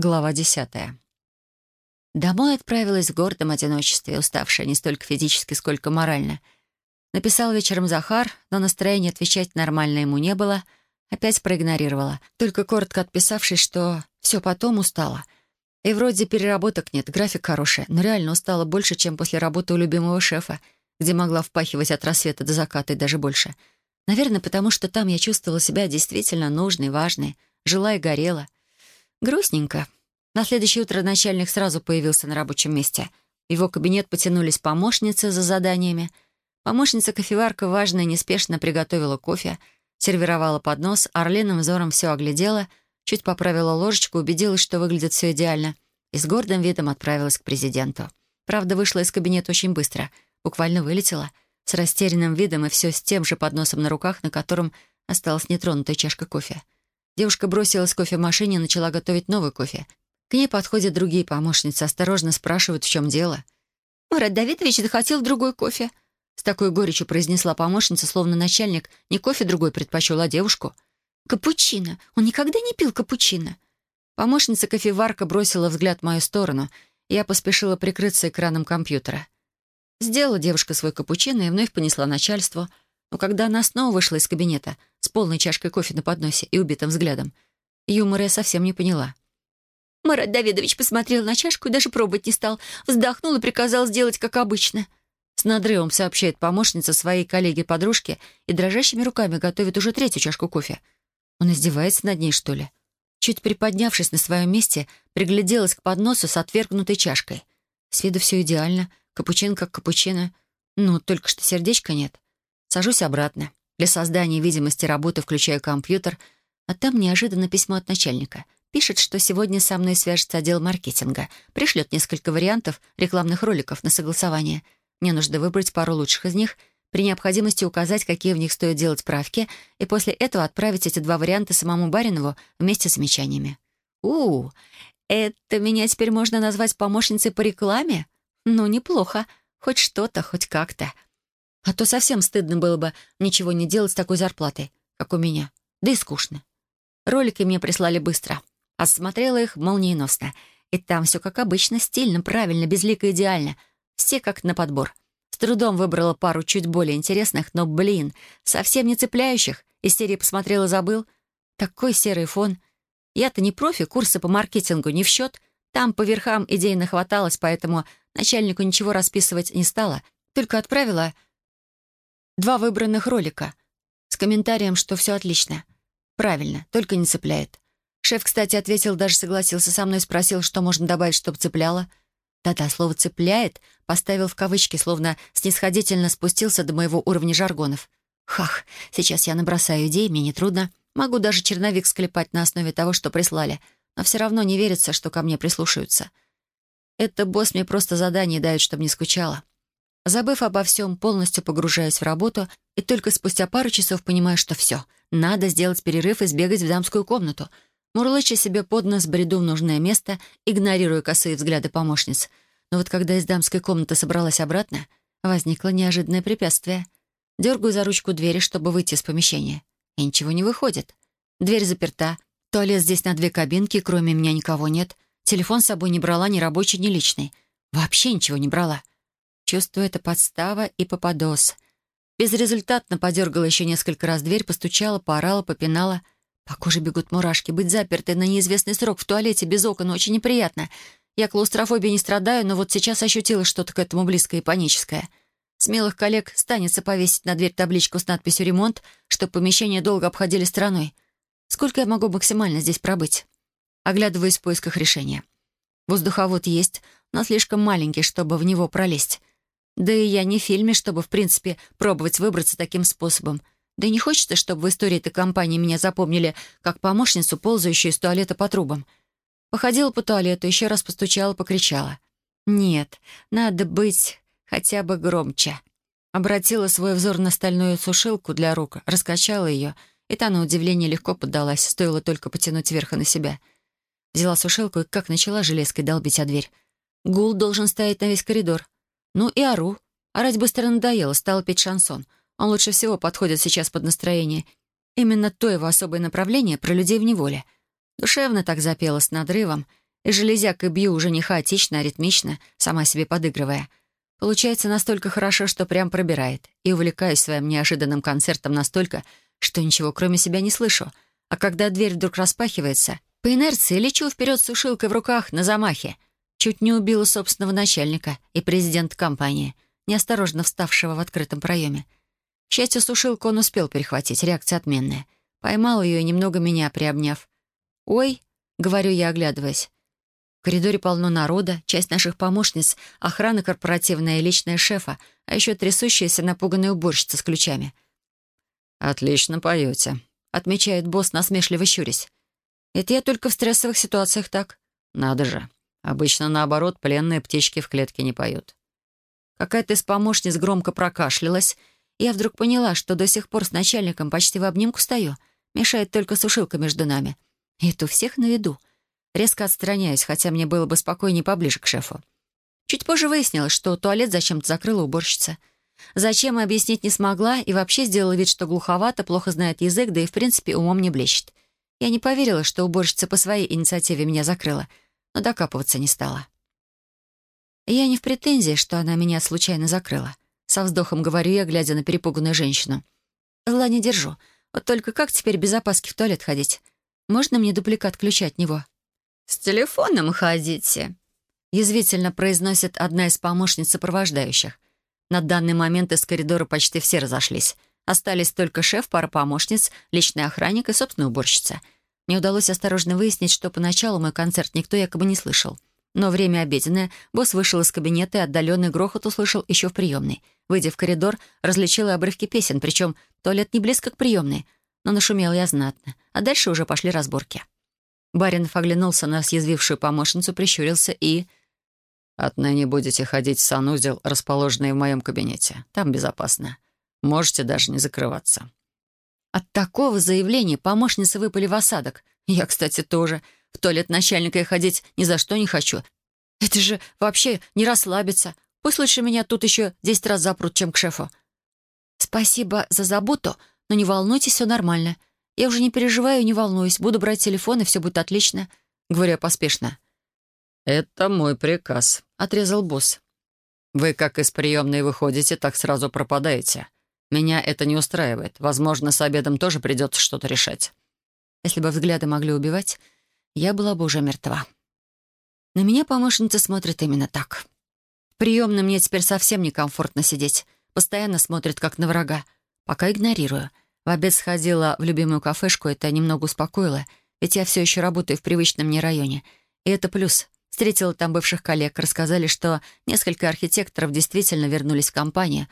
Глава десятая. Домой отправилась в гордом одиночестве, уставшая не столько физически, сколько морально. Написал вечером Захар, но настроения отвечать нормально ему не было. Опять проигнорировала, только коротко отписавшись, что все потом устала. И вроде переработок нет, график хороший, но реально устала больше, чем после работы у любимого шефа, где могла впахивать от рассвета до заката и даже больше. Наверное, потому что там я чувствовала себя действительно нужной, важной, жила и горела — Грустненько. На следующее утро начальник сразу появился на рабочем месте. В его кабинет потянулись помощницы за заданиями. Помощница-кофеварка важно и неспешно приготовила кофе, сервировала поднос, орлиным взором все оглядела, чуть поправила ложечку, убедилась, что выглядит все идеально, и с гордым видом отправилась к президенту. Правда, вышла из кабинета очень быстро, буквально вылетела, с растерянным видом и все с тем же подносом на руках, на котором осталась нетронутая чашка кофе. Девушка бросилась в кофемашине и начала готовить новый кофе. К ней подходят другие помощницы, осторожно спрашивают, в чем дело. «Марат Давидович захотел другой кофе», — с такой горечью произнесла помощница, словно начальник не кофе другой предпочел, а девушку. «Капучино. Он никогда не пил капучино». Помощница-кофеварка бросила взгляд в мою сторону, и я поспешила прикрыться экраном компьютера. Сделала девушка свой капучино и вновь понесла начальству — но когда она снова вышла из кабинета с полной чашкой кофе на подносе и убитым взглядом, юмора я совсем не поняла. Марат Давидович посмотрел на чашку и даже пробовать не стал. Вздохнул и приказал сделать, как обычно. С надрывом сообщает помощница своей коллеге-подружке и дрожащими руками готовит уже третью чашку кофе. Он издевается над ней, что ли? Чуть приподнявшись на своем месте, пригляделась к подносу с отвергнутой чашкой. С виду все идеально, капучин как капучино. Ну, только что сердечка нет. Сажусь обратно. Для создания видимости работы включаю компьютер, а там неожиданно письмо от начальника. Пишет, что сегодня со мной свяжется отдел маркетинга, пришлет несколько вариантов рекламных роликов на согласование. Мне нужно выбрать пару лучших из них, при необходимости указать, какие в них стоит делать правки, и после этого отправить эти два варианта самому Баринову вместе с замечаниями. у, это меня теперь можно назвать помощницей по рекламе? Ну, неплохо. Хоть что-то, хоть как-то. А то совсем стыдно было бы ничего не делать с такой зарплатой, как у меня. Да и скучно. Ролики мне прислали быстро. Осмотрела их молниеносно. И там все как обычно, стильно, правильно, безлико, идеально. Все как на подбор. С трудом выбрала пару чуть более интересных, но, блин, совсем не цепляющих. Из серии посмотрела забыл. Такой серый фон. Я-то не профи, курсы по маркетингу не в счет. Там по верхам идей нахваталось, поэтому начальнику ничего расписывать не стала. Только отправила Два выбранных ролика. С комментарием, что все отлично. Правильно, только не цепляет. Шеф, кстати, ответил, даже согласился со мной, спросил, что можно добавить, чтобы цепляло. Да-да, слово «цепляет» поставил в кавычки, словно снисходительно спустился до моего уровня жаргонов. Хах, сейчас я набросаю идеи, мне нетрудно. Могу даже черновик склепать на основе того, что прислали. Но все равно не верится, что ко мне прислушаются. Это босс мне просто задание дает, чтобы не скучала. Забыв обо всем, полностью погружаюсь в работу и только спустя пару часов понимаю, что все. Надо сделать перерыв и сбегать в дамскую комнату. Мурлыча себе под нос бреду в нужное место, игнорируя косые взгляды помощниц. Но вот когда из дамской комнаты собралась обратно, возникло неожиданное препятствие. Дергаю за ручку двери, чтобы выйти из помещения. И ничего не выходит. Дверь заперта. Туалет здесь на две кабинки, кроме меня никого нет. Телефон с собой не брала ни рабочий, ни личный. Вообще ничего не брала. Чувствую, это подстава и попадос. Безрезультатно подергала еще несколько раз дверь, постучала, поорала, попинала. По коже бегут мурашки. Быть запертой на неизвестный срок в туалете без окон очень неприятно. Я клаустрофобией не страдаю, но вот сейчас ощутила что-то к этому близкое и паническое. Смелых коллег станется повесить на дверь табличку с надписью «Ремонт», чтобы помещение долго обходили стороной. Сколько я могу максимально здесь пробыть? Оглядываюсь в поисках решения. Воздуховод есть, но слишком маленький, чтобы в него пролезть. Да и я не в фильме, чтобы, в принципе, пробовать выбраться таким способом. Да и не хочется, чтобы в истории этой компании меня запомнили как помощницу, ползающую из туалета по трубам. Походила по туалету, еще раз постучала, покричала. «Нет, надо быть хотя бы громче». Обратила свой взор на стальную сушилку для рук, раскачала ее, и та, на удивление, легко поддалась, стоило только потянуть вверх на себя. Взяла сушилку и как начала железкой долбить о дверь. Гул должен стоять на весь коридор. Ну и ору. Орать быстро надоело, стал петь шансон. Он лучше всего подходит сейчас под настроение. Именно то его особое направление про людей в неволе. Душевно так запела с надрывом, И железякой бью уже не хаотично, а ритмично, сама себе подыгрывая. Получается настолько хорошо, что прям пробирает. И увлекаюсь своим неожиданным концертом настолько, что ничего кроме себя не слышу. А когда дверь вдруг распахивается, по инерции лечу вперед с сушилкой в руках на замахе. Чуть не убила собственного начальника и президента компании, неосторожно вставшего в открытом проеме. К счастью, сушилку он успел перехватить, реакция отменная. Поймал ее и немного меня приобняв. «Ой», — говорю я, оглядываясь. В коридоре полно народа, часть наших помощниц, охрана корпоративная и личная шефа, а еще трясущаяся напуганная уборщица с ключами. «Отлично поете», — отмечает босс, насмешливо щурясь. «Это я только в стрессовых ситуациях так». «Надо же. Обычно, наоборот, пленные птички в клетке не поют». Какая-то из помощниц громко прокашлялась, я вдруг поняла, что до сих пор с начальником почти в обнимку стою. Мешает только сушилка между нами. И это у всех на виду. Резко отстраняюсь, хотя мне было бы спокойнее поближе к шефу. Чуть позже выяснилось, что туалет зачем-то закрыла уборщица. Зачем, объяснить не смогла, и вообще сделала вид, что глуховато, плохо знает язык, да и, в принципе, умом не блещет. Я не поверила, что уборщица по своей инициативе меня закрыла, но докапываться не стала. Я не в претензии, что она меня случайно закрыла. Со вздохом говорю я, глядя на перепуганную женщину. Зла не держу. Вот только как теперь без опаски в туалет ходить? Можно мне дубликат ключа от него? «С телефоном ходите», — язвительно произносит одна из помощниц сопровождающих. На данный момент из коридора почти все разошлись. Остались только шеф, пара помощниц, личный охранник и, собственно, уборщица. Мне удалось осторожно выяснить, что поначалу мой концерт никто якобы не слышал. Но время обеденное, босс вышел из кабинета и отдаленный грохот услышал еще в приемной. Выйдя в коридор, различила обрывки песен, причем туалет не близко к приемной, но нашумел я знатно. А дальше уже пошли разборки. Баринов оглянулся на съязвившую помощницу, прищурился и... «Отныне будете ходить в санузел, расположенный в моем кабинете. Там безопасно. Можете даже не закрываться». От такого заявления помощницы выпали в осадок. Я, кстати, тоже. В туалет начальника я ходить ни за что не хочу. Это же вообще не расслабиться. Пусть лучше меня тут еще десять раз запрут, чем к шефу. Спасибо за заботу, но не волнуйтесь, все нормально. Я уже не переживаю и не волнуюсь. Буду брать телефон, и все будет отлично. Говорю я поспешно. «Это мой приказ», — отрезал босс. «Вы как из приемной выходите, так сразу пропадаете. Меня это не устраивает. Возможно, с обедом тоже придется что-то решать». Если бы взгляды могли убивать, я была бы уже мертва. На меня помощница смотрит именно так. В приемной мне теперь совсем некомфортно сидеть. Постоянно смотрит, как на врага. Пока игнорирую. В обед сходила в любимую кафешку, это немного успокоило, ведь я все еще работаю в привычном мне районе. И это плюс. Встретила там бывших коллег, рассказали, что несколько архитекторов действительно вернулись в компанию,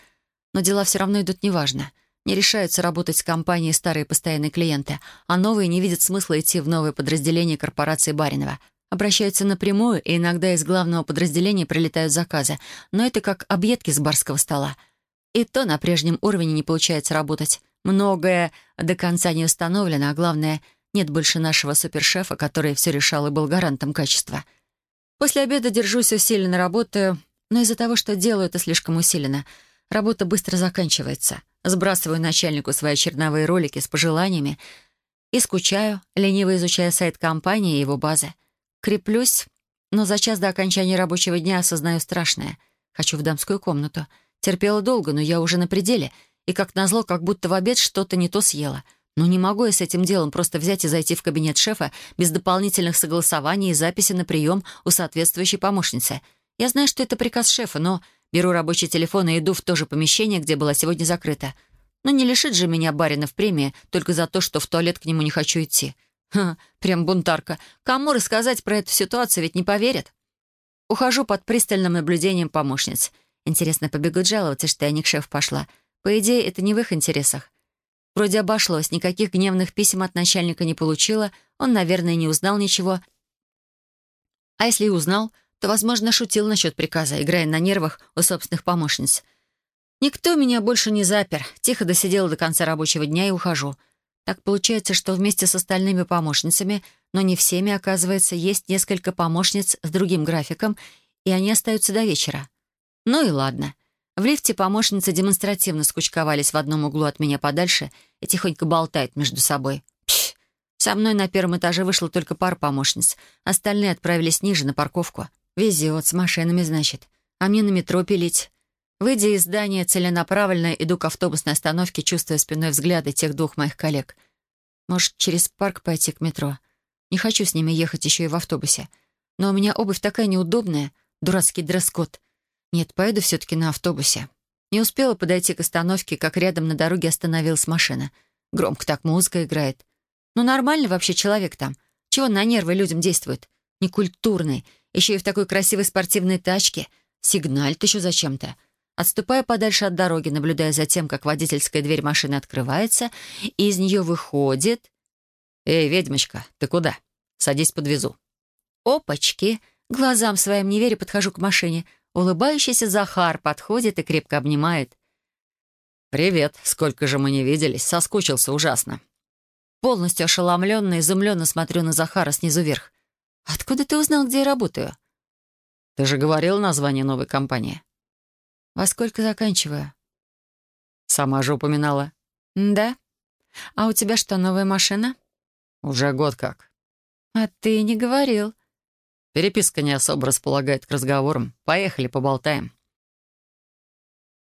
но дела все равно идут неважно. Не решаются работать с компанией старые постоянные клиенты, а новые не видят смысла идти в новое подразделение корпорации Баринова. Обращаются напрямую, и иногда из главного подразделения прилетают заказы, но это как объедки с барского стола. И то на прежнем уровне не получается работать. Многое до конца не установлено, а главное, нет больше нашего супершефа, который все решал и был гарантом качества. После обеда держусь усиленно, работаю, но из-за того, что делаю это слишком усиленно, работа быстро заканчивается. Сбрасываю начальнику свои черновые ролики с пожеланиями и скучаю, лениво изучая сайт компании и его базы. Креплюсь, но за час до окончания рабочего дня осознаю страшное. Хочу в дамскую комнату. Терпела долго, но я уже на пределе — и, как назло, как будто в обед что-то не то съела. Но не могу я с этим делом просто взять и зайти в кабинет шефа без дополнительных согласований и записи на прием у соответствующей помощницы. Я знаю, что это приказ шефа, но беру рабочий телефон и иду в то же помещение, где была сегодня закрыта. Но не лишит же меня барина в премии только за то, что в туалет к нему не хочу идти. Ха, прям бунтарка. Кому рассказать про эту ситуацию, ведь не поверят. Ухожу под пристальным наблюдением помощниц. Интересно, побегут жаловаться, что я не к шефу пошла. По идее, это не в их интересах. Вроде обошлось, никаких гневных писем от начальника не получила, он, наверное, не узнал ничего. А если и узнал, то, возможно, шутил насчет приказа, играя на нервах у собственных помощниц. Никто меня больше не запер, тихо досидела до конца рабочего дня и ухожу. Так получается, что вместе с остальными помощницами, но не всеми, оказывается, есть несколько помощниц с другим графиком, и они остаются до вечера. Ну и ладно. В лифте помощницы демонстративно скучковались в одном углу от меня подальше и тихонько болтают между собой. Пф, Со мной на первом этаже вышла только пара помощниц. Остальные отправились ниже, на парковку. Везет, с машинами, значит. А мне на метро пилить. Выйдя из здания, целенаправленно иду к автобусной остановке, чувствуя спиной взгляды тех двух моих коллег. Может, через парк пойти к метро? Не хочу с ними ехать еще и в автобусе. Но у меня обувь такая неудобная, дурацкий дресс-код. Нет, поеду все-таки на автобусе. Не успела подойти к остановке, как рядом на дороге остановилась машина. Громко так музыка играет. Ну, нормальный вообще человек там. Чего на нервы людям действует? Некультурный. Еще и в такой красивой спортивной тачке. Сигналит еще зачем-то. Отступая подальше от дороги, наблюдая за тем, как водительская дверь машины открывается, и из нее выходит... «Эй, ведьмочка, ты куда? Садись, подвезу». Опачки! Глазам своим не веря, подхожу к машине. Улыбающийся Захар подходит и крепко обнимает. «Привет. Сколько же мы не виделись. Соскучился ужасно». Полностью ошеломленно, изумленно смотрю на Захара снизу вверх. «Откуда ты узнал, где я работаю?» «Ты же говорил название новой компании». «Во сколько заканчиваю?» «Сама же упоминала». «Да? А у тебя что, новая машина?» «Уже год как». «А ты не говорил». Переписка не особо располагает к разговорам. Поехали, поболтаем.